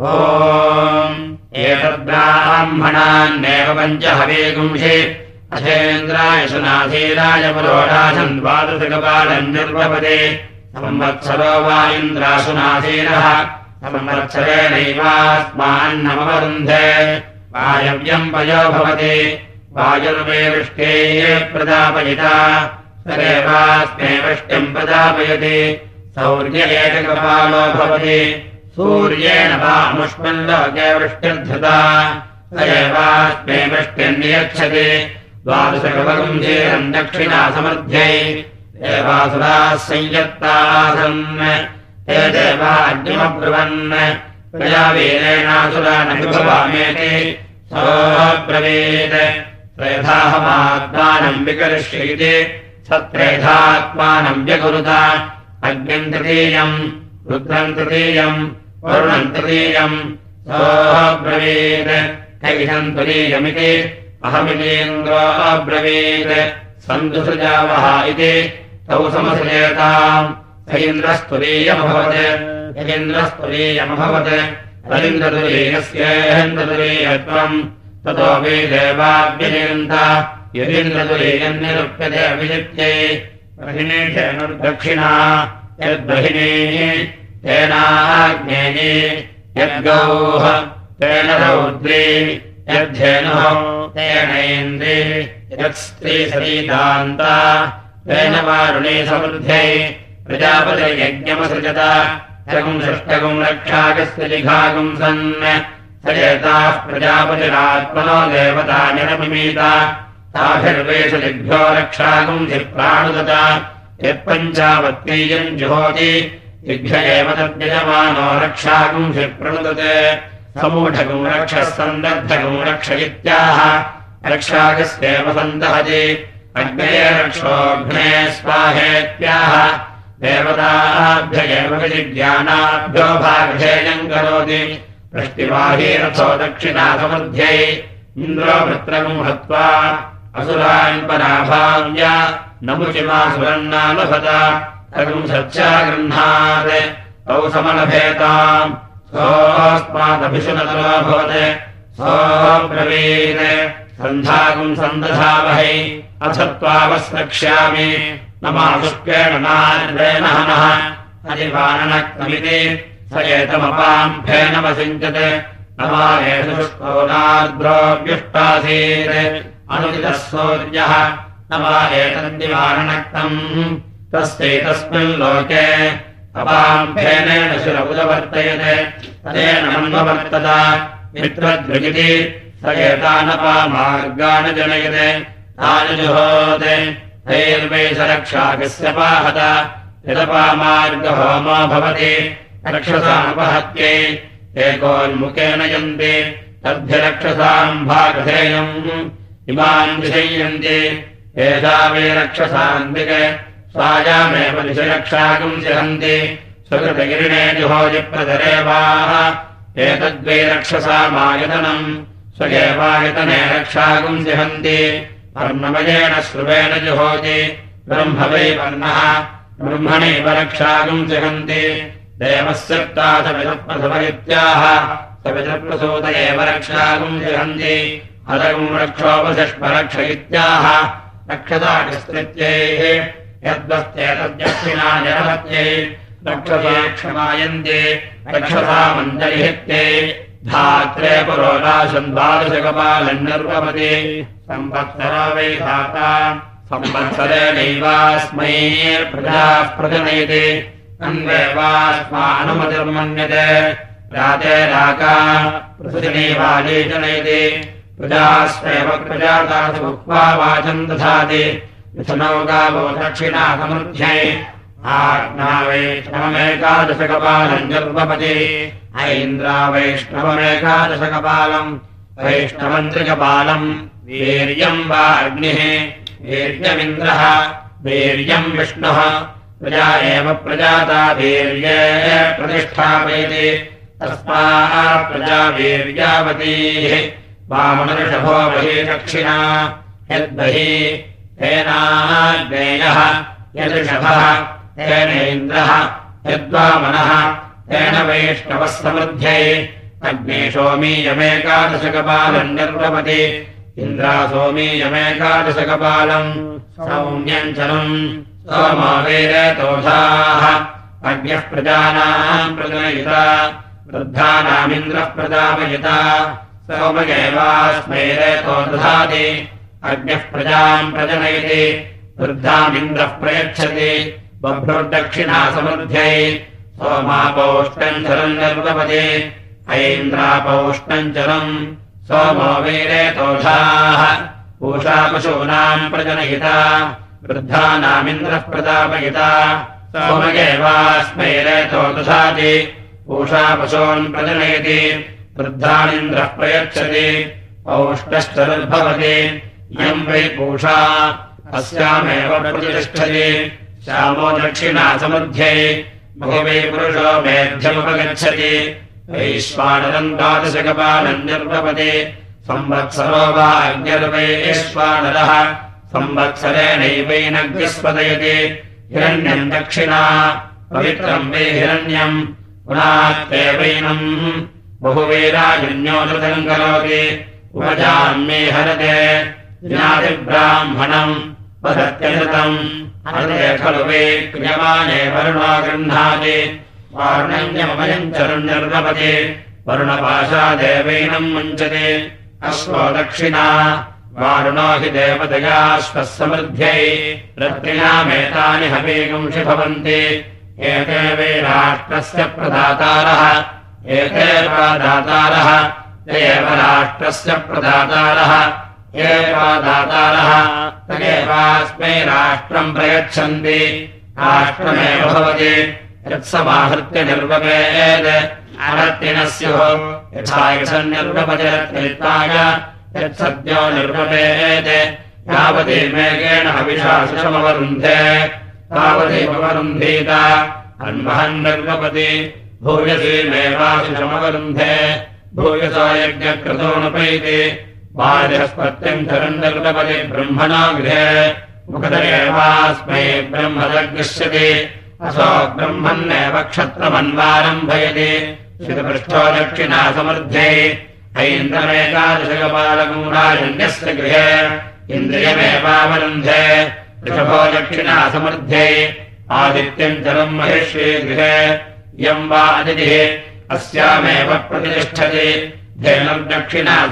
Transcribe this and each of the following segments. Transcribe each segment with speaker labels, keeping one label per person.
Speaker 1: एतद्ब्राह्मणान्नेव पञ्च हवेगुंषि अथेन्द्राय सुनाधीराय पुरोडाशन् द्वादशकपालम् निर्वपदे। संवत्सरो वा इन्द्रासुनाधीरः संवत्सरेणैवास्मान्नमवरुन्धे वायव्यम् पयो भवति। वायुर्वे वृष्टे प्रदापयिता सरेवास्मे वृष्टिम् प्रदापयति सौर्य एककपालो भवति सूर्येण वामुष्मल्लोके वृष्टिर्धृता स एवास्मे वृष्टिर्नियच्छति द्वादशकवगुम् दक्षिणा समर्थ्यै देवासुराः संयत्तासन्। हे देवाग्निमब्रुवन्। प्रजावीरेणासुरा न विभवामेति सोऽब्रवीत्। त्रेधाहमात्मानम् विकरिष्यति। सत्रेधात्मानम् व्यकुरुत। अग्निम् तृतीयम् रुद्रम् तृतीयम् तृतीयम् सोऽब्रवीत् कैषम् तुरीयमिति अहमितीन्द्रो अब्रवीत् सन्तुसृजावः इति। तौ समसृजेताम् स इन्द्रस्तुरीयमभवत् यदिन्द्रस्तुरीयमभवत् तदिन्द्रतुरीयस्येन्द्रतुरीयत्वम् ततो वै देवाभ्यजयन्त यदिन्द्रतुरीयम् निरुप्यते अभिजित्यै। बहिनीषेणुर्दक्षिणा यद्बहिनीः तेनाग्नेयी यद्गौः तेन रौद्री यद्धेनुः तेनैन्द्री यत्स्त्रीसरीदान्ता तेन वारुणे समृद्ध्यै प्रजापतिर्यज्ञमसृजत षष्टगुम् रक्षाकस्य जिघागुम् सन् स एताः प्रजापतिरात्मनो देवता निरमिमीता ताभिर्वेषदिभ्यो रक्षागुम् धिप्राणुदत यत्पञ्चावत्तीयम् जुहोति दिभ्य एव तद्यजमानो रक्षागुम् धिप्रणुदते समूढगुम् रक्षः सन्दर्भगुम् रक्ष इत्याह रक्षाकस्येव सन्दहति अग्नये रक्षोघ्ने स्वाहेत्याह। देवताभ्य भागधेयम् करोति वृष्टिवाहीरथो दक्षिणासमध्यै इन्द्रो वृत्रगुम् हत्वा असुरान् नमुचिमासुरन्नालभत गृह्णात् तौ समलभेताम् सोऽस्मादभिषुनतोऽभवत् सोऽब्रवीत्। सन्धागुम् सन्दधावहै। अथ त्वावस्रक्ष्यामि न नार्वेण हनः। हरिवाननक्तमिति स एतमपाम् फेनमसिञ्चत् न वा एषुष्को नार्द्रोऽव्युष्टासीत् अनुदितः सूर्यः न वा एतद्दिवारणक्तम् तस्यैतस्मिन् लोके। अपाम् फेनेन शिर उदवर्तयते तदेन मन्ववर्तत। मित्रद्विगिति स एतानपामार्गान् जनयते। तानि जुहोते तैर्वैशरक्षाकस्य पाहत। यदपामार्गहोमो भवति। रक्षसामुपहत्यै एकोन्मुखेन यन्ति। तद्भिरक्षसाम् भागधेयम्। इमाम् विषय्यन्ति एषा वै रक्षसान्विक स्वायामेव दिशरक्षाकम् सिहन्ति स्वकृतगिरिणे जुहोजिप्रदरेवाः एतद्वै रक्षसामायतनम् स्वयेवायतने रक्षाकम् सिहन्ति वर्णमयेन श्रुवेण जुहोति ब्रह्म वै वर्णः। ब्रह्मणैव रक्षाकम् सिहन्ति देवस्यक्तासविदप्रसव इत्याह सविदप्रसूत एव रक्षाकम् सिहन्ति हरगुम् रक्षोपशिष्परक्ष इत्याह रक्षताकस्त्रित्यैः यद्वस्तेतद्यक्षिणा निरहत्यै रक्षसा क्षमायन्ते रक्षसा मञ्जलिहित्यै धात्रे पुरोडाशम् द्वादशकपालम् निर्वपति संवत्सरो वै धाता। संवत्सरेणैवास्मै प्रजाः प्रजनयति। अन्वेवास्मानुमतिर्मन्यते रातेराका पृथिवीवाली जनयति। प्रजास्वेव प्रजातासुक्त्वा वाचम् दधाति दक्षिणा समृद्ध्यै आज्ञा वैष्णवमेकादशकपालम् जल्पपति ऐन्द्रा वैष्णवमेकादशकपालम् वैष्णवन्त्रिकपालम् वीर्यम् वा अग्निः। वीर्यमिन्द्रः वीर्यम् विष्णुः। प्रजा एव प्रजाता वीर्ये प्रतिष्ठापयति। तस्मात् प्रजा वीर्यावतीः। वामनऋषभो बहिः दक्षिणा। यद्बहि तेनाज्ञेयः यदृषभः तेनेन्द्रः यद्वामनः तेन वैष्णवः समृद्ध्यै अग्ने सोमीयमेकादशकपालम् निर्वपति इन्द्रा सोमीयमेकादशकपालम् सौम्यञ्चलम् सोमोवेरतोषाः अग्न्यः प्रजानाम् प्रजनयिता वृद्धानामिन्द्रः प्रजापयिता सोमगेवास्मै रेतो दधाति अग्न्यः प्रजाम् प्रजनयति वृद्धामिन्द्रः प्रयच्छति बभ्रुर्दक्षिणा समृद्ध्यै सोमापौष्टम् चलम् निर्वपति ऐन्द्रापौष्टम् चलम् सोमो वीरेतोषाः पूषा पशूनाम् प्रजनयिता वृद्धानामिन्द्रः प्रतापयिता सोमगेवास्मै रेतो दधाति पूषा पशून् प्रजनयति वृद्धानिन्द्रः प्रयच्छति औष्टश्चरुर्भवति इयम् वै पूषा अस्यामेव प्रतिष्ठति। श्यामो दक्षिणा समृद्ध्यै बहुवै पुरुषो मेध्यमुपगच्छति। वैश्वानरम् संवत्सरो वा अग्निर्वैश्वानरः संवत्सरेणैवैनग्निस्पदयति हिरण्यम् दक्षिणा पवित्रम् वै हिरण्यम् पुनात्येवैनम् बहुवीराजन्योदृतम् करोति उपजान्मे हरते ज्ञातिब्राह्मणम् वदत्यनृतम् हरते खलु वै क्रियमाणे वरुणो गृह्णाति चरुण्यर्वपति वरुणपाशादेवैनम् मुञ्चति। अश्वो दक्षिणा। वारुणो हि देवतयाश्वः समृद्ध्यै रत्रिणामेतानि हवीगुंषि भवन्ति। एते वै राष्ट्रस्य प्रदातारः। एते दातारः। एव राष्ट्रस्य प्रदातारः दातारः तदेवास्मै राष्ट्रम् प्रयच्छन्ति। राष्ट्रमेव भवति। यत्समाहृत्य निर्वपेत् अरत्तिनः स्युः यथा निर्वपतिरत्नित्वाय यत्सद्यो निर्वपेत् यावती मेघेण हविषासुषमवरुन्धे तावदेववरुन्धीत अन्वहन् निर्वपति भूयसीमेवाशिषमवरुन्धे भूयसा यज्ञक्रतोऽनुपैति धरम् निर्वपति ब्रह्मणा गृहे मुखदरेवास्मै ब्रह्मदग्निष्यति। असो ब्रह्मन्नेव क्षत्रमन्वारम्भयति। शितपृष्ठो दक्षिणा समृद्धे ऐन्द्रमेकादशकपालकम् राजन्यस्य गृहे इन्द्रियमेवावरुन्धे। ऋषभो दक्षिणा समृद्धे आदित्यम् जलम् महिष्ये गृहे। यम् वा अतिथिः अस्यामेव प्रतिष्ठति। धेनुम् दक्षिणा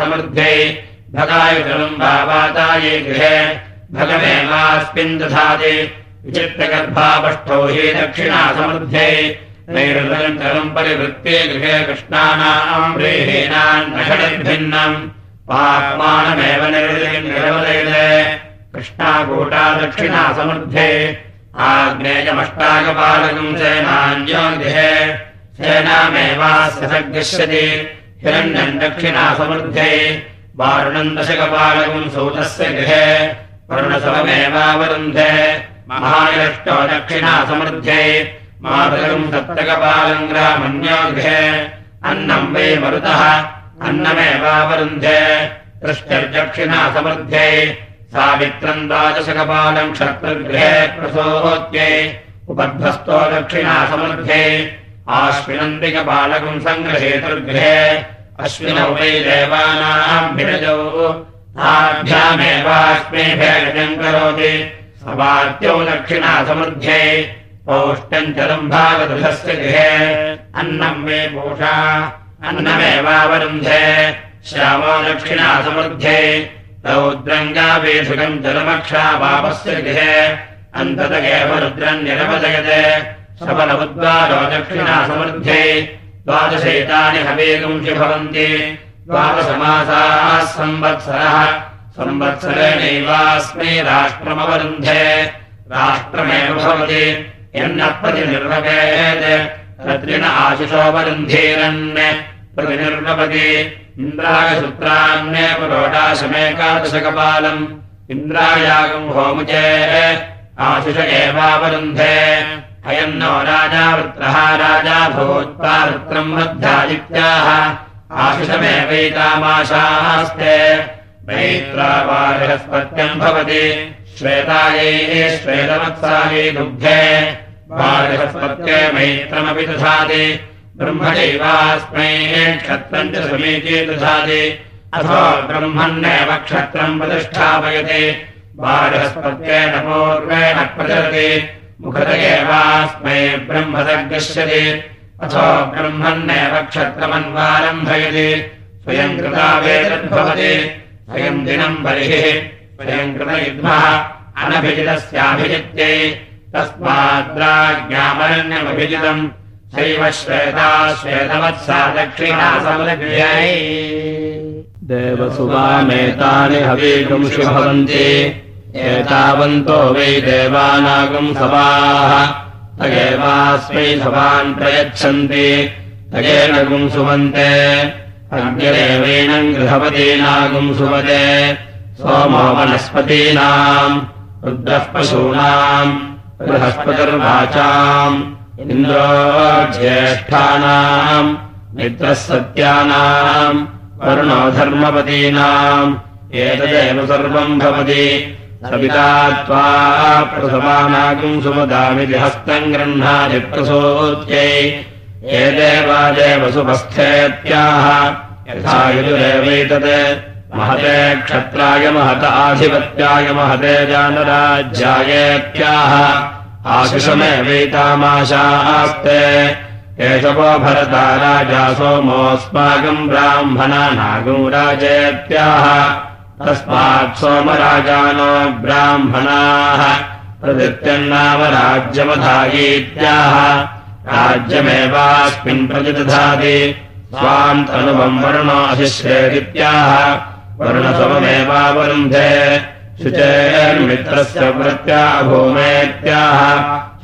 Speaker 1: समृद्धे भगायुजलम् वा वाताये गृहे भगमेवास्मिन् दधाति विचित्रगर्भापष्टौ हि दक्षिणा समृद्धे नैरलम् जलम् परिवृत्ते गृहे कृष्णानाम् व्रीहीनाम् नषडिर्भिन्नम् पाप्मानमेव निर्वदयते कृष्णाकूटा दक्षिणा समृद्धे आग्नेयमष्टाकपालकम् सेनान्यो गृहे सेनामेवास्य सग्निष्यति हिरण्यम् दक्षिणा समृद्धे वारुणम् दशकपालकम् सूतस्य गृहे वरुणसवमेवावरुन्धे महानिरष्टो दक्षिणा समृद्धे मातरम् सप्तकपालम् ग्रामन्यो गृहे अन्नम् वै मरुतः अन्नमेवावरुन्धे दृष्टिर्दक्षिणा समृद्धे सावित्रम् द्वादशकपालम् क्षत्रगृहे प्रसोत्यै उपध्वस्तो दक्षिणा समृद्धे आश्विनन्दिकपालकम् सङ्ग्रहेतुर्गृहे अश्विनौ वै देवानाम् विरजौ ताभ्यामेवास्मै भेदम् करोति सवाद्यौ दक्षिणा समृद्धे पौष्टम् चलम् भागदुधस्य गृहे। अन्नम् मे पूषा अन्नमेवावरुन्धे। श्यामो दक्षिणा समृद्धे रौद्रङ्गावेशुकम् जलमक्षा वापस्य गृहे। अन्तत एव रुद्रम् निरवदयते सबलमुद्वारो दक्षिणा समृद्धे द्वादशैतानि हवेगुंसि भवन्ति द्वादशमासाः संवत्सरः। संवत्सरेणैवास्मै राष्ट्रमवरुन्धे। राष्ट्रमेव भवति। यन्नप्रतिनिर्वपेत्। तत्रिण आशिषोपरुन्धीरन् प्रतिनिर्वपति। इन्द्रायसूत्रान्ये पुरोडाशमेकादशकपालम् इन्द्रायागम् होमुचे। आशिष एवावरुन्धे अयम् नो राजावृत्रः राजा भूत्वा वृत्रम् बद्धादित्याः आशिषमेवैतामाशास्ते। मैत्रावारिहस्पत्यम् भवति। श्वेतायै श्वेतवत्सायै दुग्धे। वारिहस्पत्ये मैत्रमपि दधाति। ब्रह्मणैवास्मै क्षत्रम् च समीचे दधाति। अथो ब्रह्मण्येव क्षत्रम् प्रतिष्ठापयति। बालहस्पत्येन पूर्वेण प्रचलति मुखत एवास्मै ब्रह्मदग्गस्यति अथो ब्रह्मण्येव क्षत्रमन्वारम्भयति। स्वयम् कृता वेदद्भवति। स्वयम् दिनम् बलिः। स्वयम् कृतयुग्मः अनभिजितस्याभिजित्यै। तस्माद्राज्ञामरण्यमभिजितम्। शैव श्वेता श्वेतवत्सा दक्षिणा
Speaker 2: भवन्ति एतावन्तो वै देवानागम् सभाः। तगेवास्मै सभान् प्रयच्छन्ति। तगेन गुंसुवन्ते अग्निरेवैनम् गृहपतीनागुम् सुवते सोमो वनस्पतीनाम् रुद्रः पशूनाम् बृहस्पतिर्वाचाम् इन्द्रो ज्येष्ठानाम् मित्रः सत्यानाम् वरुणो धर्मपतीनाम् एतदेव सर्वम् भवति सविता त्वा प्रसमानागुम् सुमदामिति हस्तम् गृह्णाति प्रसूत्यै। एदेवादेव सुपस्थेत्याह यथा यजुरेवैतत् महते क्षत्राय महत आधिपत्याय महते जानराज्यायेत्याह। आशिषमेवैतामाशास्ते एषवो भरता राजा सोमोऽस्माकम् ब्राह्मणानागम् राजेत्याह तस्मात् सोमराजानो ब्राह्मणाः प्रदित्यन्नाम राज्यमधायीत्याह राज्यमेवास्मिन् प्रतिदधाति स्वान्तनुवम् वर्णो अधिश्रेदित्याह वरुणसममेवावरुन्धे। शुचेर्मित्रस्य वृत्त्या भूमेत्याह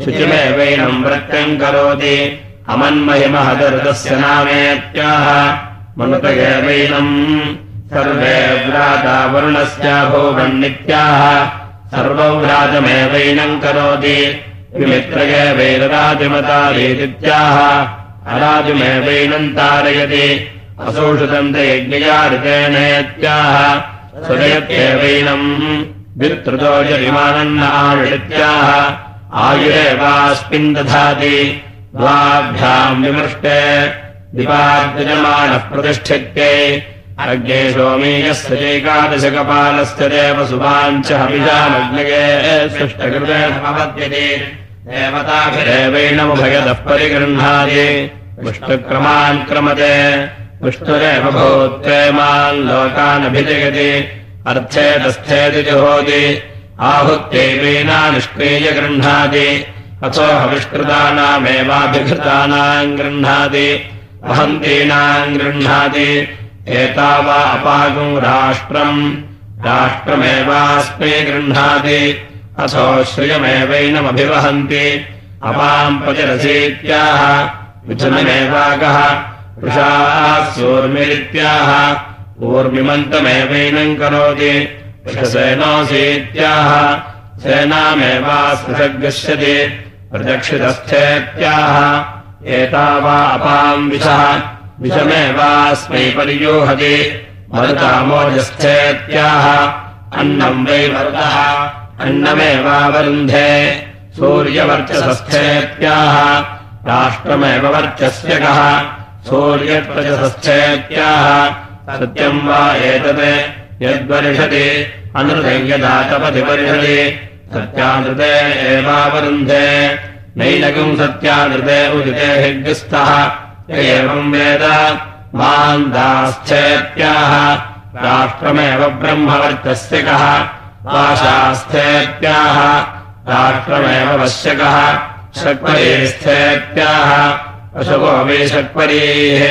Speaker 2: शुचिमेवैनम् वृत्त्यम् करोति। अमन्महिमहदर्दस्य नामेत्याह मनुत एवैनम् सर्वे व्राता वरुणस्य भूवन्नित्याह सर्वव्रातमेवैनम् करोति विमित्रये वैरराजमतारीदित्याह अराजमेवैनम् तारयति असौषुतम् यज्ञया ऋतेनेत्याह सुरयत्येवैनम् विस्तृतो जरिमानन्न आवृत्याह आयुरेवास्मिन् दधाति द्वाभ्याम् विमृष्टे दिपाद्यजमानः प्रतिष्ठित्यै अग्ने सोमीयस्य चैकादशकपालस्य देव सुभाञ्च हविषामग्नये सृष्टकृतेन भवद्यते देवताभिरेवैणमुभयतः परिगृह्णाति। विष्णुक्रमान् क्रमते। विष्णुरेव भूत्वेमान् लोकानभिजयति। अर्थे तस्थेति जुहोति आहुत्यैवेना निष्क्रिय गृह्णाति। अथो हविष्कृतानामेवाभिघृतानाम् गृह्णाति। वहन्तीनाम् गृह्णाति एतावा अपागम् राष्ट्रम्। राष्ट्रमेवास्मै गृह्णाति। अथो श्रियमेवैनमभिवहन्ति। अपाम् पतिरसीत्याह। मिथुनमेवागः वृषासूर्मिरित्याह ऊर्मिमन्तमेवैनम् करोति। वृषसेनोऽसीत्याह। सेनामेवास्पृशग्गस्यति प्रदक्षितस्थेत्याह एतावा अपाम् विषः विषमेवास्मै पर्यूहति मरुतामोजस्थेत्याह अन्नम् वै मरुतः अन्नमेवावरुन्धे सूर्यवर्चसस्थेत्याह राष्ट्रमेव वर्चस्य कः सूर्यप्रजसस्थेत्याह सत्यम् वा एतत् यद्वर्षति वर्षति। सत्यानृते एवावरुन्धे नैनकम् सत्यानृते उदिते हिग्स्तः एवम् वेद माम् दास्थेत्याह राष्ट्रमेव ब्रह्मवर्चस्य कः पाशास्थेत्याह राष्ट्रमेव वश्यकः। षट्परीस्थेत्याह पशवो वै षट्परीः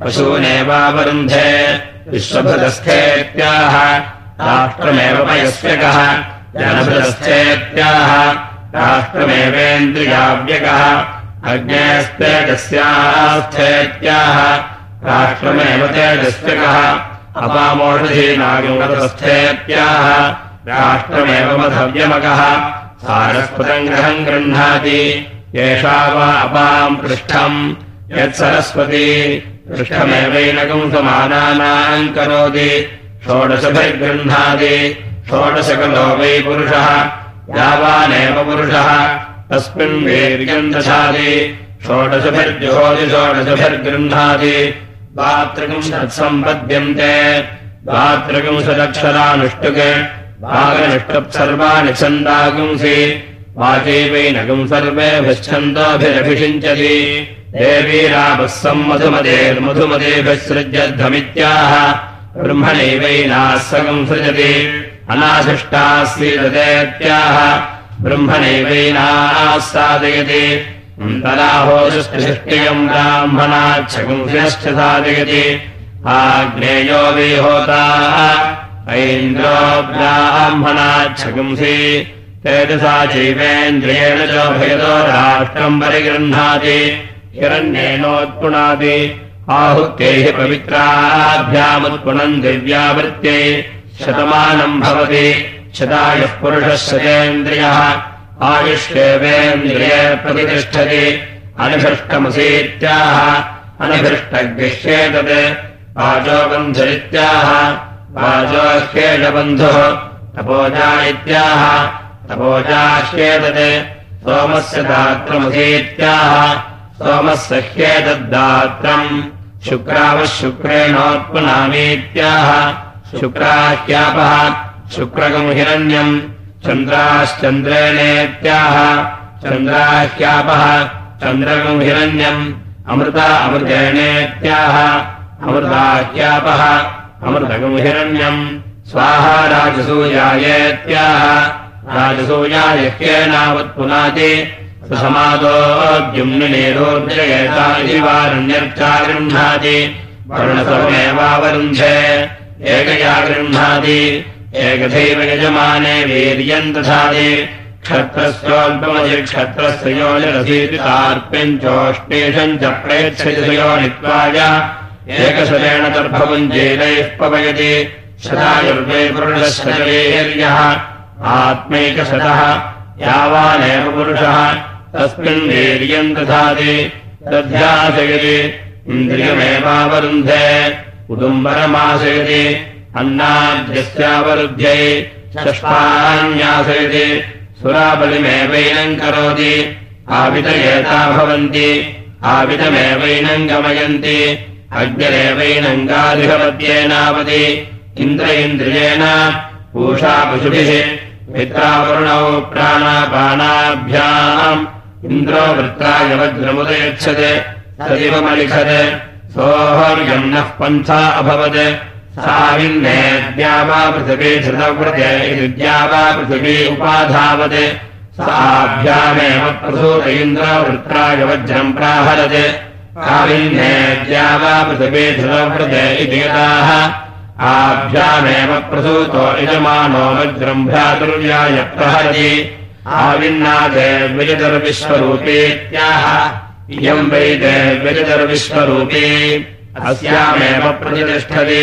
Speaker 2: पशूनेवावरुन्धे विश्वभृतस्थेत्याह। राष्ट्रमेव जनभृतस्थेत्याह। राष्ट्रमेवेन्द्रियाव्यकः अग्नेस्तेजस्यास्थेत्याह राष्ट्रमेव तेजस्यकः अपामोषधीनागतस्थेत्याह राष्ट्रमेव मधव्यमकः सारस्वतम् ग्रहम् गृह्णाति। एषा वा अपाम् पृष्ठम्। यत्सरस्वती पृष्ठमेवैनकम् समानानाम् करोति। षोडशभिर्गृह्णाति। षोडशकलो वै पुरुषः। यावानेव पुरुषः तस्मिन् वीर्यम् दशाति षोडशभिर्जुहोति षोडशभिर्गृह्णाति द्वात्रिंशत्सम्पद्यन्ते द्वात्रिंशदक्षरानुष्टुके भागनुष्टुप् सर्वाणि छन्दागुंसि वाचैवैनगुम् सर्वेभिश्छन्दोभिरभिषिञ्चति देवीरापः सम्मधुमतेर्मधुमतेभिसृज्यध्वमित्याह ब्रह्मणैवैनाः सकम् सृजति। अनाशिष्टाः सीदतेत्याह ब्रह्मणैवैनाः साधयति तदाहोदृष्टियम् ब्राह्मणाच्छगुंसिनश्च साधयति आग्नेयो विहोता ऐन्द्रो ब्राह्मणाच्छगुंसि तेजसा चैवेन्द्रियेण च भयतो राष्ट्रम् परिगृह्णाति। हिरण्येनोत्पुणाति। आहुत्यैः पवित्राभ्यामुत्पुणम् दिव्यावृत्त्यै शतमानम् भवति शतायुः पुरुषः शतेन्द्रियः आयुष्येवेन्द्रिये प्रतिष्ठति। अनिभृष्टमसीत्याह। अनिभृष्टग्रह्येतत् वाचोबन्धरित्याह वाचोह्येषबन्धुः तपोजा इत्याह तपोजाह्येतत् सोमस्य दात्रमसीत्याह। सोमस्य ह्येतद्दात्रम्। शुक्रावः शुक्रेणोत्पनामीत्याह शुक्राह्यापः शुक्रकम् हिरण्यम् चन्द्राश्चन्द्रेणेत्याह। चन्द्राह्यापः। चन्द्रकम् हिरण्यम् अमृता अमृतेणेत्याह। अमृताह्यापः। अमृतकम् हिरण्यम् स्वाहा राजसूयायेत्याह। राजसूयाय ह्येनावत्पुनाति समादोद्युम्निरोद्रयेतारण्यर्चा गृह्णाति वर्णसमेवावरुन्धे एकया गृह्णाति एकथैव यजमाने वीर्यम् दधाति क्षत्रस्योल्पमधि क्षत्रस्य योनिरसीति तार्प्यम् चोष्णेशम् च प्रयच्छति योनित्वाय एकशरेण दर्भवञ्जेलैः पवयति। शतायुर्वे पुरुषशरीर्यः आत्मैकशतः। यावानेव पुरुषः। तस्मिन् वीर्यम् दधाति दध्यासयति इन्द्रियमेवावरुन्धे। उदुम्बरमासयति अन्नाद्यस्यावरुद्ध्यै षष्ठान्यासयति सुराबलिमेवैनम् करोति आवितयेता भवन्ति आवितमेवैनम् गमयन्ति अग्निरेवैनङ्गाधिपत्येनावति इन्द्र इन्द्रियेण पूषा पशुभिः मित्रावरुणौ प्राणापानाभ्याम् इन्द्रो वृत्ताय वज्रमुदयच्छत् तदिवमलिखत् सोऽहर्यम् नः पन्था अभवत् साविन्नेद्यावा पृथिवी धृतव्रते इति द्यावा पृथिवी उपाधावत् साभ्यामेव प्रसूत इन्द्रो वृत्राय वज्रम् प्राहरत् काविन्नेद्यावा पृथिवी धृतव्रते इति यदाः आभ्यामेव प्रसूतो यजमानो वज्रम् भ्रातुर्याय प्रहरति आविन्नादे विजतर्विश्वरूपेत्याह इयम् वैदे विजतर्विश्वरूपी अस्यामेव प्रतिष्ठति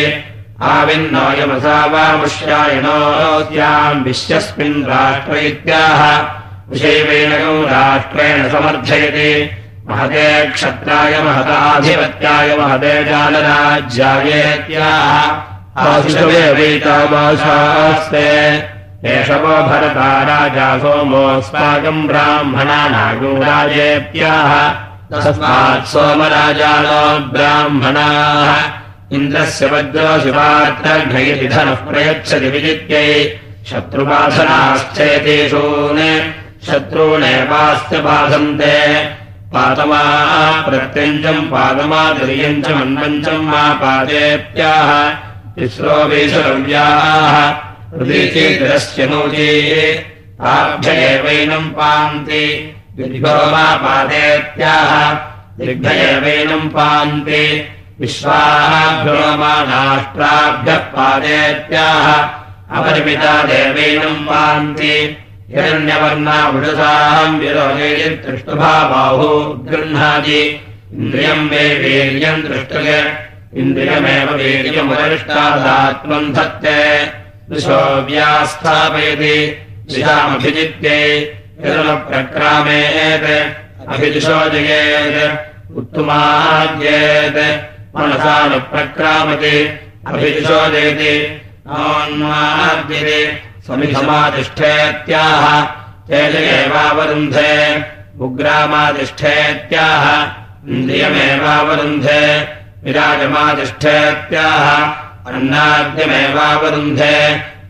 Speaker 2: आविन्नोयमसावामुष्यायणोऽस्याम् विश्वस्मिन् राष्ट्र इत्याह विषयवेणकौ राष्ट्रेण समर्थयति। महते क्षत्राय महताधिपत्याय महते जालराज्यायेत्याह आशिषवेवैतामाशास्ते एष वो भरता राजा सोमोऽस्माकम् ब्राह्मणा नागोराजेत्याह तस्मात् सोमराजानो ब्राह्मणाः इन्द्रस्य वज्रो शिवार्थघ्नयति धनः प्रयच्छति विजित्यै। शत्रुबाधनाश्चेतीषून् शत्रूणेवास्य बाधन्ते पादमा प्रत्यञ्चम् पादमातिर्यम् च मन्वञ्चम् मा पादेत्याह तिस्रो वेशरव्याः हृदीचेतिरस्य नोजे। ताभ्य एवैनम् पान्ति दिग्भो मा पादेत्याह दिग्भ एवैनम् पान्ति विश्वाभ्यो मा नाष्ट्राभ्यः पादेत्याह अपरिमिता देवैनम् पान्ति हिरण्यवर्णा वृषसाम् विरोधे दृष्टुभा बाहु गृह्णाति। इन्द्रियम् वे वीर्यम् दृष्टग इन्द्रियमेव वीर्यमुपरिष्टादात्मम् धत्ते दिशो व्यास्थापयति। दिशामभिजित्ये। हिरणप्रक्रामेत् अभिदिशो जयेत्। उत्तमाद्येत् मनसानुप्रक्रामति नोन्माद्यते समिधमातिष्ठेत्याह तेज एवावरुन्धे उग्रामातिष्ठेत्याह इन्द्रियमेवावरुन्धे विराजमातिष्ठेत्याह अन्नाद्यमेवावरुन्धे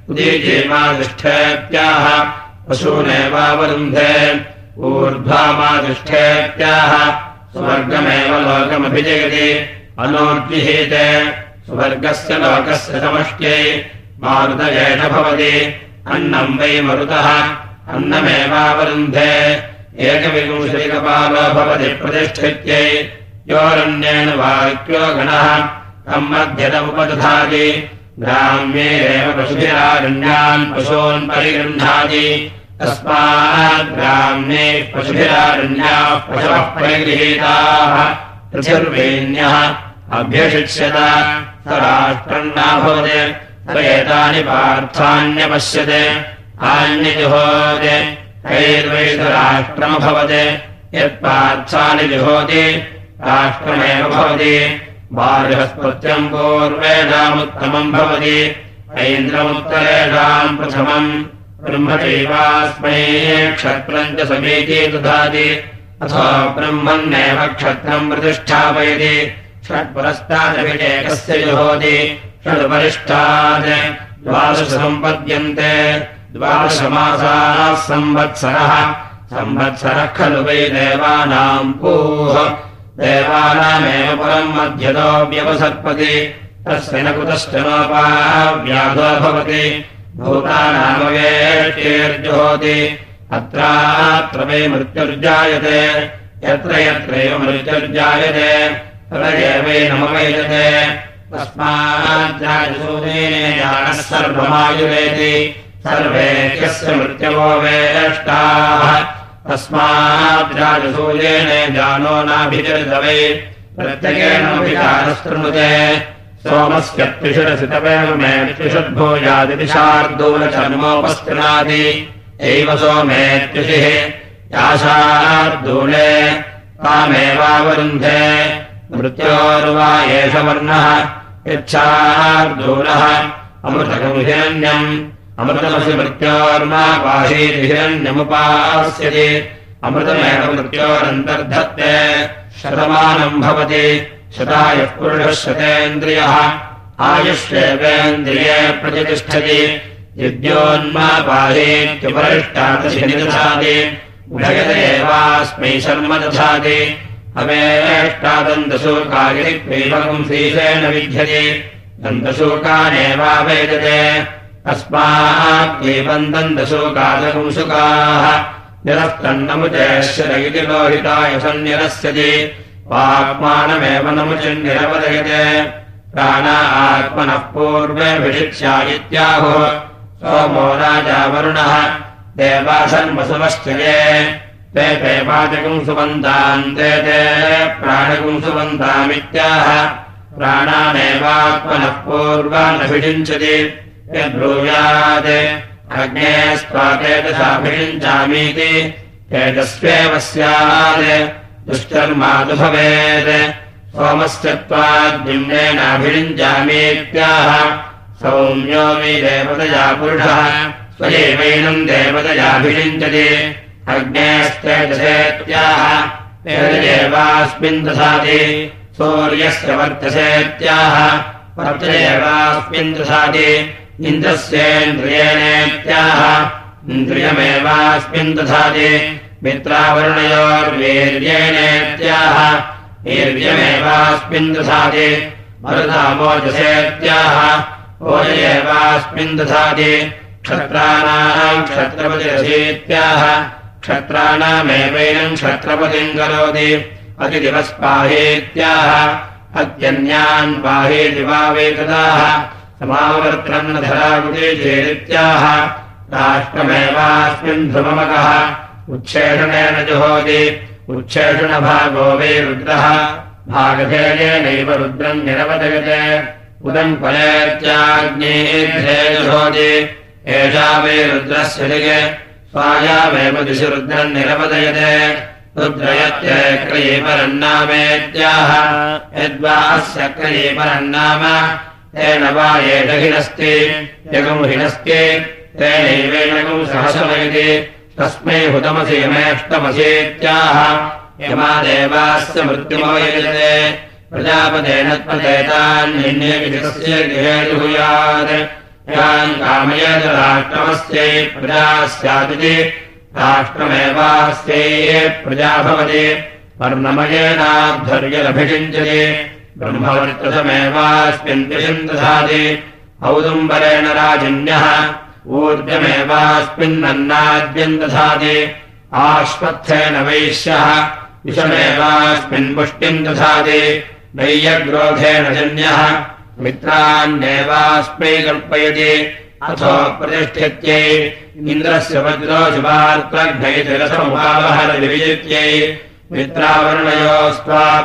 Speaker 2: उदीजीमातिष्ठेत्याह पशूनेवावरुन्धे ऊर्ध्वामातिष्ठेत्याह स्वर्गमेव लोकमभिजयति अनोद्विहीते। स्वर्गस्य लोकस्य समष्ट्यै मारुत एष भवति। अन्नम् वै मरुतः। अन्नमेवावरुन्धे। एकविंशतिकपालो भवति प्रतिष्ठित्यै। योरण्येन वाक्यो गणः। मध्यत उपदधाति। ग्राम्येरेव पशुभिरारण्यान् पशून् परिगृह्णाति। तस्माद्ग्राम्ये पशुभिरारण्याः पशवः परिगृहीताः पृथिर्वेण्यः अभ्यषिष्यत। स राष्ट्रम् नाभवत् एतानि पार्थान्यपश्यते। आन्यजुहोते। कैर्वैतराष्ट्रमभवत् यत्पार्थानि जुहोति। राष्ट्रमेव भवति। बालहस्पत्यम् पूर्वेषामुत्तमम् भवति। ऐन्द्रमुत्तरेषाम् प्रथमम्। ब्रह्मचैवास्मै क्षत्रम् च समीची दधाति अथो ब्रह्मन्नेव क्षत्रम् प्रतिष्ठापयति। षट्पुरस्तादभिषेकस्य जुहोति। षड्परिष्ठात् द्वादशसम्पद्यन्ते। द्वादशमासाः संवत्सरः। संवत्सरः खलु वै देवानाम् पूः। देवानामेव परम् मध्यतो व्यवसर्पति तस्य न कुतश्च नोपाव्याधो भवति। भूतानामवेष्टेर्जुहोति अत्रात्र वै मृत्युर्जायते यत्र यत्रैव मृत्युर्जायते तदेवैनमवैजते तस्माज्जानः सर्वमायुरेति सर्वे यस्य मृत्यवो वेष्टाः तस्माद्राजसूयेन जानो नाभिचरितवै प्रत्यगेणोऽभिकारस्तृणुते सोमस्य त्रिषडसितवेव मे शार्दूलचर्मोपस्तृणाति एव सोमेत्युषिः याशार्दूले तामेवावरुन्धे मृत्योर्वा एष वर्णः यच्छार्दूलः अमृतकमुहिरण्यम् अमृतमसि मृत्योर्मा पाशीर्हिरण्यमुपास्यति अमृतमेव मृत्योरन्तर्धत्ते शतमानम् भवति शतायः पुरुषः शतेन्द्रियः आयुष्येवेन्द्रिये प्रतिष्ठति यद्योन्मा पाहीत्युपरिष्टादशि उभयत एवास्मै शर्म दधाति अवेष्टादन्तशोकायि क्रीवकम् श्रीशेण विद्यते दन्तशोकानेवावेदते अस्माक्लीबम् दन्तशोकादकंशुकाः निरस्तन्नमुचेश्वर इति लोहिताय सन्निरस्यति। वाक्मानमेव नमुचिन्निरवदयते। प्राणा आत्मनः पूर्वेऽभिषिक्षा इत्याहुः सोमो राजा वरुणः देवासन्वसुवश्चये। ते ते वाचकुंसुवन्ताम् ते ते प्राणकुंसुवन्तामित्याह प्राणानेवात्मनः पूर्वानभिषिञ्चति। यद्ब्रूयात् अग्ने स्वातेजसाभिषिञ्चामीति तेजस्वेव स्यात् दुष्कर्मादु भवेत्। सोमस्य त्वाद्युम्नेनाभिषिञ्चामीत्याह सौम्यो मे देवतया पुरुषः। स्वयैवैनम् देवतयाभिषिञ्चति। अग्नेस्तेजसेत्याह तेजदेवास्मिन् दधाति सूर्यस्य वर्तसेत्याह वर्तदेवास्मिन् दधाति इन्द्रस्येन्द्रियेणेत्याह। इन्द्रियमेवास्मिन् दधाति मित्रावर्णयोर्वीर्येणेत्याह। वीर्यमेवास्मिन् दधाति मरुदामोजसेत्याह ओजयेवास्मिन् दधाति। क्षत्राणाम् क्षत्रपतिरसीत्याह क्षत्राणामेवैनम् क्षत्रपतिम् करोति। अतिदिवस्पाहेत्याह अत्यन्यान् पाहेति वा वेतदाः समावर्त्रम् धरागुदेशेरित्याह राष्ट्रमेवास्मिन् ध्रुवमकः उच्छेषणेन जुहोति। उच्छेषणभागो वै रुद्रः। भागधेयेनैव रुद्रम् निरवदयते उदम् फलेत्याग्नेध्ये जुहोति। एषा वै रुद्रस्य दिगे। स्वायामेव दिशि रुद्रम् निरवदयते। रुद्रयत्यक्रयीपरन्नामेत्याह यद्वा अस्य क्रयीपरन्नाम तेन वा एष हिनस्ति यगम् हिनस्ति तेनैवेणकम् सहसमयति। तस्मै हुतमसि यमेष्टमसीत्याह। यमादेवास्य मृत्युमवयजते प्रजापतेन त्वदेतान्यन्ये गृहे जुहुयात् यान् कामयेत राष्ट्रमस्यै प्रजा स्यादिति। राष्ट्रमेवास्यै प्रजा भवति। पर्णमयेनाब्धर्यरभिषिञ्चति ब्रह्मवर्तसमेवास्मिन् द्विषम् दधाति औदुम्बरेण राजन्यः। ऊर्जमेवास्मिन्नन्नाद्यम् दधाति आश्वत्थेन वैश्यः। विषमेवास्मिन् पुष्टिम् दधाति नैयग्रोधेन जन्यः। मित्रान्येवास्मै कल्पयति। अथो प्रतिष्ठित्यै। इन्द्रस्य वज्रो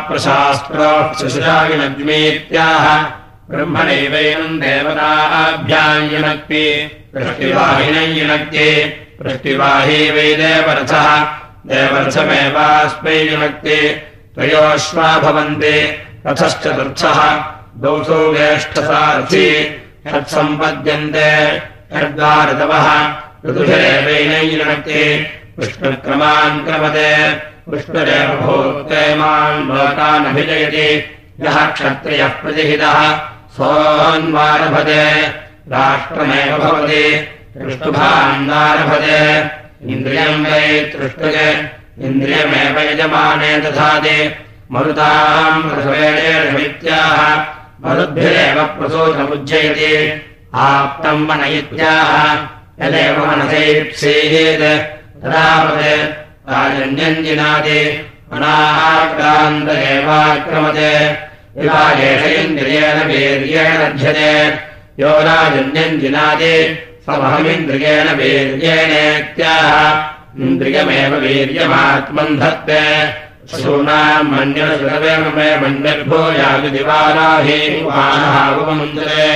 Speaker 2: प्रशास्त्रोक्षुषाविनग्मीत्याह ब्रह्मणैवैनम् देवताभ्याम् युनक्ति पृष्टिवाहिनम् युनक्ति। पृष्टिवाही वै देवरथः देवरथमेवास्मै युनक्ति। त्रयोश्वा भवन्ति रथश्चतुर्थः दौसौ षड्वारतवः ऋतुभिरेवैनम् युनक्ति विष्णुक्रमान् क्रमते। विष्णुरेव भूतेमान् लोकानभिजयति। यः क्षत्रियः प्रतिहितः। सोऽन्वारभते। राष्ट्रमेव भवति। तृष्टुभान्नारभते इन्द्रियम् वै तृष्टुज। इन्द्रियमेव यजमाने दधाति मरुताम् रसवेणेत्याह मरुद्भिरेव प्रसूतमुज्जयति। आप्तम् मन इत्याह यदेव मनसैप्सीत्। तदावत् राजन्यञ्जिनाति। अनाक्रान्त एवाक्रमते विवाहेष इन्द्रियेण वीर्येण लभ्यते। यो राजन्यञ्जिनाति। समहमिन्द्रियेण वीर्येणेत्याह इन्द्रियमेव वीर्यमात्मम् धत्ते पशूनाम् मन्यसुरवे मन्यर्भूयादिवाराहि उपमुञ्जते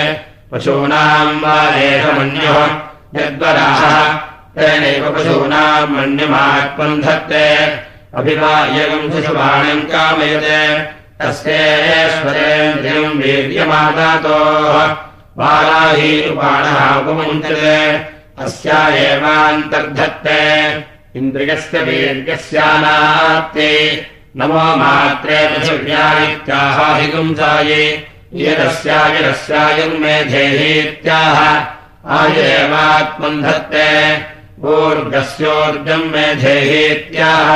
Speaker 2: पशूनाम् वा एष मन्युः यद्वराहः तेनैव पशूनाम् मन्यमात्मम् धत्ते शिशुबाणम् कामयते। तस्येश्वरेन्द्रियम् वीर्यमादातोः। बालाही उपाणः उपमुञ्चते अस्या एवान्तर्धत्ते इन्द्रियस्य वीर्यस्यानात्ये नमो मात्रे पृथिव्यायित्याह हिगुंसायै। यदस्यायरस्यायुर्मेधेहीत्याह आयेवात्मम् धत्ते ऊर्गस्योर्जम् मेधेहीत्याह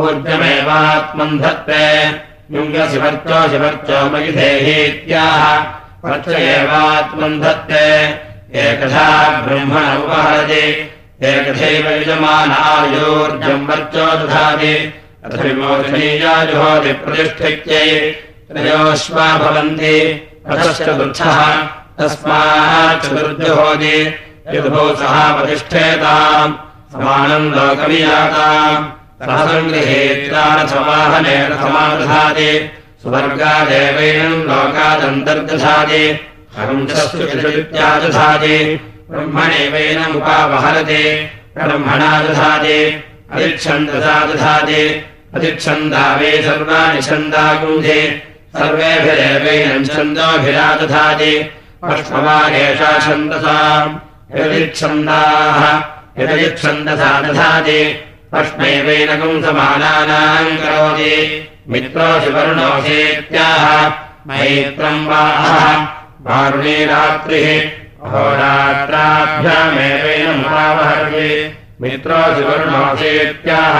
Speaker 2: ऊर्जमेवात्मम् धत्ते युङ्गशिवर्चो शिवर्चो मयिधेहीत्याह वर्च एवात्मम् धत्ते एकधा ब्रह्मण उपहरति एकथैव यजमानायोर्जम् वर्चो दधाति। अथ प्रतिष्ठित्यै त्रयोश्वा भवन्ति यद्भो सः प्रतिष्ठेताम् समानम् सुवर्गादेवैनम् लोकादन्तर्दधाति। हंसस्त्यादधाति ब्रह्मणैवैनमुपावहरति ब्रह्मणा दधाति अधिच्छन्दसा दधाति अधिच्छन्दा वै सर्वाणि छन्दागुन्धे सर्वेभिरेवैनम् छन्दोभिरा दधाति अष्टवागेषा छन्दसाम् यदिच्छन्दाः यदयच्छन्दसा दधाति अष्टैवैनकम् समानानाम् करोति मित्रोऽशिवर्णोऽसीत्याह मैत्रम् वाहः वारुणी रात्रिः मित्रोऽशिवर्णोऽसीत्याह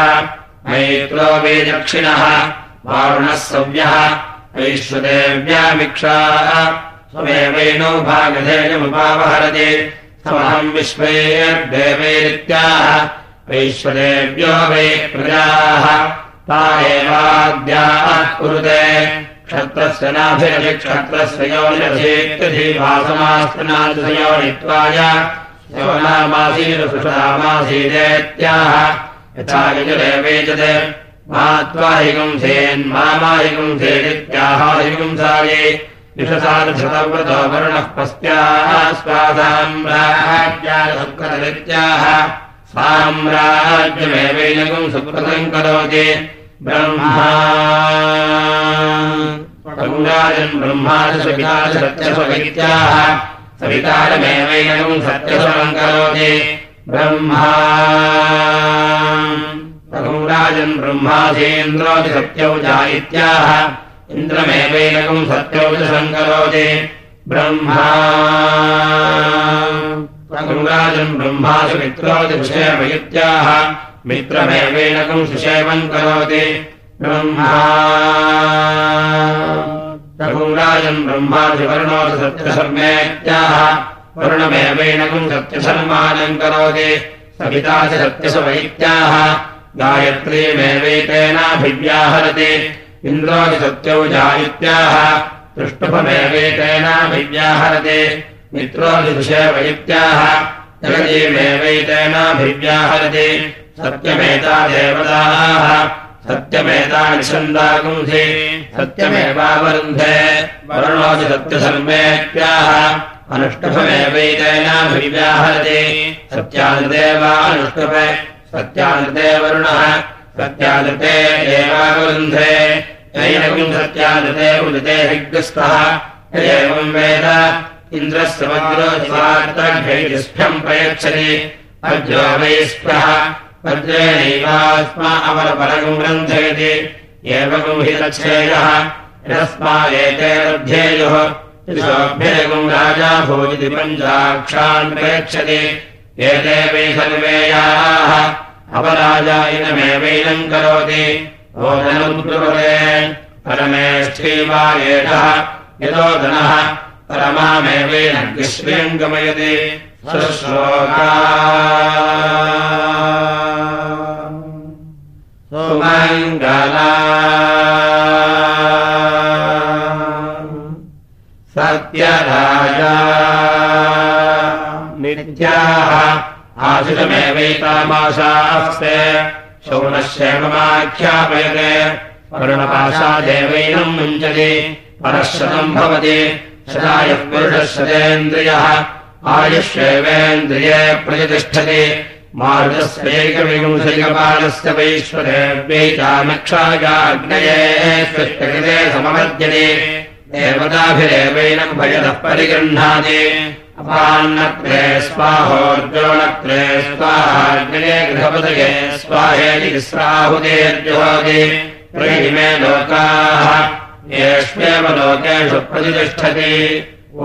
Speaker 2: मैत्रो वे दक्षिणः वारुणः सव्यः। वैश्वदेव्यामिक्षाः। स्वमेवैनो भागधेयमुपावहरति समहम् विश्वैर्देवैरित्याह वैश्वदेव्यो वै प्रजाः। ता एवाद्याः कुरुते क्षत्रस्य नाभिरधि क्षत्रस्य योनिरधीक्तधीभासमास्पनादि योनित्वाय योनामासीरसुषामासीदेत्याह यथा यजुरेवेजते मात्वाहिगुंसेन्मामाहिगुंसेदित्याहाहिगुंसायै निषसादृशतव्रतो वरुणः पस्त्याः स्वासाम्राज्याः साम्राज्यमेवैनगुं सुकृतम् करोति ब्रह्मा। गङ्गाजन् ब्रह्मादसवितासत्यस्वैत्याः सवितारमेवैनकम् सत्यसमम् करोति
Speaker 1: ब्रह्मा। राजन् ब्रह्माधीन्द्रोऽसत्यौ जा इत्याह। इन्द्रमेवैनकम् सत्यौ च सङ्करोति। ब्रह्मा। राजन् ब्रह्मासु मित्रोदिषेवैत्याह मित्रमेवैनकम् सुषेवम् करोति। ब्रह्मा। रघुराजन् ब्रह्मादिवर्णोति सत्यशर्मेत्याह वर्णमेवैनकम् सत्यसन्मानम् करोति। सविता च सत्यसु वैत्याह गायत्रीमेवैतेनाभिव्याहरति इन्द्रोदिसत्यौ जायित्याह दृष्टुभमेवैतेनाभिव्याहरति मित्रोदिदृशे वैत्याह जगजीमेवैतेनाभिव्याहरति सत्यमेता देवताः सत्यमेतानि छन्दागुंसि सत्यमेवावरुन्धे। वरुणोति सत्यसर्वेत्याह अनुष्टुभमेवैतेनाभिव्याहरति। सत्यादिदेवानुष्टुभ सत्यादृते वरुणः। सत्यादृते एवावरुन्धे। सत्यादृते वेद। इन्द्रस्य वज्रोस्भ्यम् प्रयच्छति। वै स्पृह लच्छेयः यस्मा एते लब्धेयुः त्रिशोऽभ्येकम् राजा भोजिति पञ्चाक्षान् प्रयच्छति एते वै सर्वेयाः अपराजायिनमेवैनम् करोति ओदनम् कुरुते परमेष्ठी वा एषः यदोदनः परमामेवैनग्निश्रियम् गमयति सुमङ्गला। सत्यराजा। नित्याः आशिषमेवैतामाशास्ते शौनश्येममाख्यापयते वरुणपाशादेवैनम् मुञ्चति परश्रतम् भवति। शतायः पुरुषः शतेन्द्रियः आयुष्येवेन्द्रिये प्रतिष्ठति मार्गस्वैकविंशतिकपालस्य वैश्वदेव्यै चामक्षागाग्नये स्वष्टकृते समवर्जने देवताभिरेवैनम् भयतः परिगृह्णाति। अपान्नत्रे स्वाहोर्जो नत्रे स्वाहाग्नये गृहपतये स्वाहेति तिस्राहुतेर्जोति प्रहिमे लोकाः, येष्वेव लोकेषु प्रतिष्ठति। ओ